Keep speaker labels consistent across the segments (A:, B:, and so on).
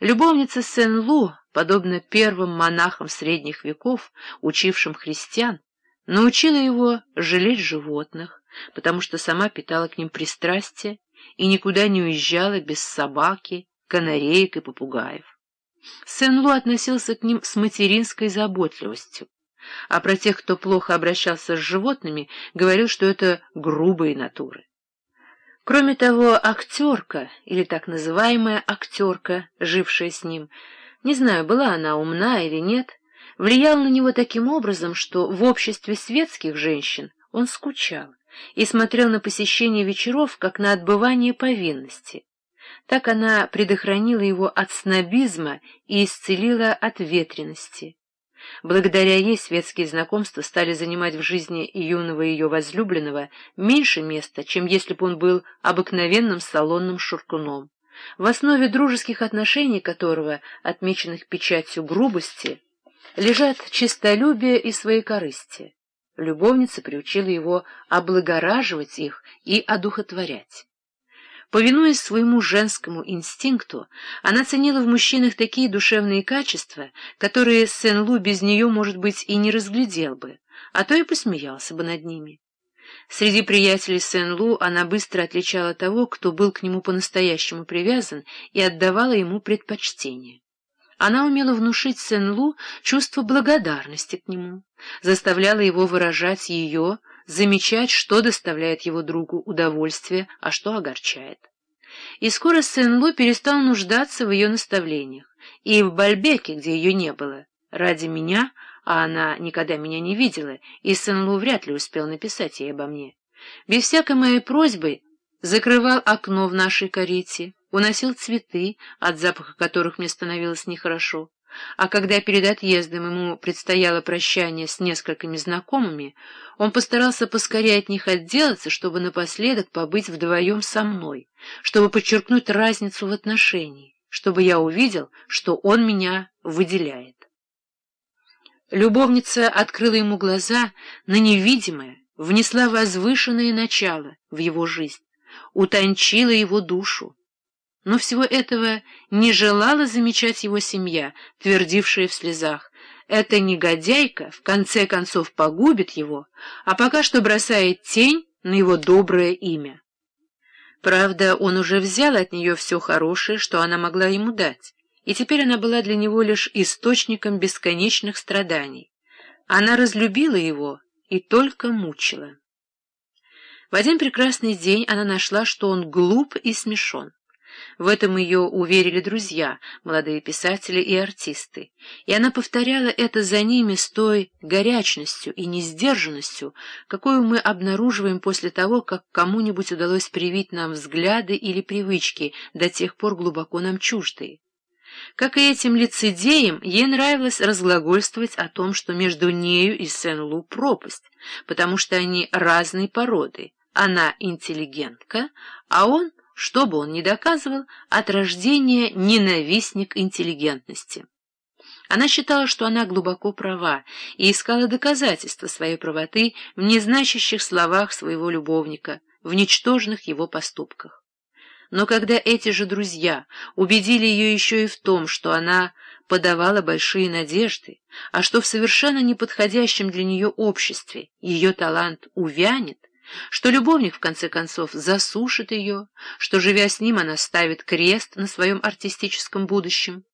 A: Любовница Сен-Лу, подобно первым монахам средних веков, учившим христиан, научила его жалеть животных, потому что сама питала к ним пристрастие и никуда не уезжала без собаки, канареек и попугаев. Сен-Лу относился к ним с материнской заботливостью, а про тех, кто плохо обращался с животными, говорил, что это грубые натуры. Кроме того, актерка, или так называемая актерка, жившая с ним, не знаю, была она умна или нет, влияла на него таким образом, что в обществе светских женщин он скучал и смотрел на посещение вечеров, как на отбывание повинности. Так она предохранила его от снобизма и исцелила от ветренности. Благодаря ей светские знакомства стали занимать в жизни юного ее возлюбленного меньше места, чем если бы он был обыкновенным салонным шуркуном, в основе дружеских отношений которого, отмеченных печатью грубости, лежат честолюбие и своекорыстие. Любовница приучила его облагораживать их и одухотворять. Повинуясь своему женскому инстинкту, она ценила в мужчинах такие душевные качества, которые Сен-Лу без нее, может быть, и не разглядел бы, а то и посмеялся бы над ними. Среди приятелей Сен-Лу она быстро отличала того, кто был к нему по-настоящему привязан и отдавала ему предпочтение. Она умела внушить Сен-Лу чувство благодарности к нему, заставляла его выражать ее, замечать, что доставляет его другу удовольствие, а что огорчает. И скоро Сен-Лу перестал нуждаться в ее наставлениях, и в Бальбеке, где ее не было, ради меня, а она никогда меня не видела, и Сен-Лу вряд ли успел написать ей обо мне, без всякой моей просьбы закрывал окно в нашей карете, уносил цветы, от запаха которых мне становилось нехорошо, а когда перед отъездом ему предстояло прощание с несколькими знакомыми, он постарался поскорее от них отделаться, чтобы напоследок побыть вдвоем со мной, чтобы подчеркнуть разницу в отношении, чтобы я увидел, что он меня выделяет. Любовница открыла ему глаза на невидимое, внесла возвышенное начало в его жизнь, утончила его душу, но всего этого не желала замечать его семья, твердившая в слезах. Эта негодяйка в конце концов погубит его, а пока что бросает тень на его доброе имя. Правда, он уже взял от нее все хорошее, что она могла ему дать, и теперь она была для него лишь источником бесконечных страданий. Она разлюбила его и только мучила. В один прекрасный день она нашла, что он глуп и смешон. В этом ее уверили друзья, молодые писатели и артисты, и она повторяла это за ними с той горячностью и несдержанностью, какую мы обнаруживаем после того, как кому-нибудь удалось привить нам взгляды или привычки, до тех пор глубоко нам чуждые. Как и этим лицедеям, ей нравилось разглагольствовать о том, что между нею и Сен-Лу пропасть, потому что они разной породы. Она интеллигентка, а он что бы он ни доказывал, от рождения ненавистник интеллигентности. Она считала, что она глубоко права, и искала доказательства своей правоты в незначащих словах своего любовника, в ничтожных его поступках. Но когда эти же друзья убедили ее еще и в том, что она подавала большие надежды, а что в совершенно неподходящем для нее обществе ее талант увянет, что любовник, в конце концов, засушит ее, что, живя с ним, она ставит крест на своем артистическом будущем.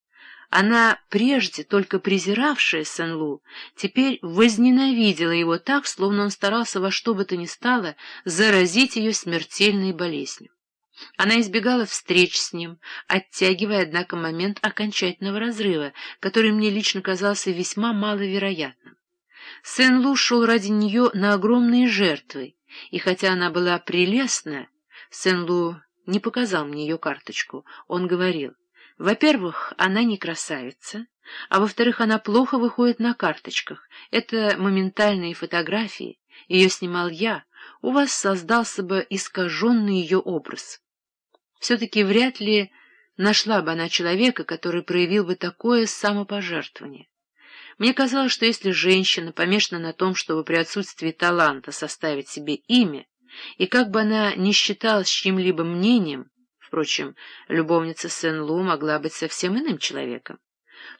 A: Она, прежде только презиравшая Сен-Лу, теперь возненавидела его так, словно он старался во что бы то ни стало заразить ее смертельной болезнью. Она избегала встреч с ним, оттягивая, однако, момент окончательного разрыва, который мне лично казался весьма маловероятным. Сен-Лу шел ради нее на огромные жертвы, и хотя она была прелестна, Сен-Лу не показал мне ее карточку. Он говорил, во-первых, она не красавица, а во-вторых, она плохо выходит на карточках. Это моментальные фотографии, ее снимал я, у вас создался бы искаженный ее образ. Все-таки вряд ли нашла бы она человека, который проявил бы такое самопожертвование. Мне казалось, что если женщина помешана на том, чтобы при отсутствии таланта составить себе имя, и как бы она ни считалась чьим-либо мнением, Впрочем, любовница Сен-Лу могла быть совсем иным человеком.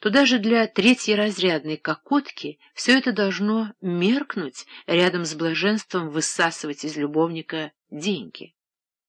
A: То даже для третьей разрядной кокотки все это должно меркнуть рядом с блаженством высасывать из любовника деньги.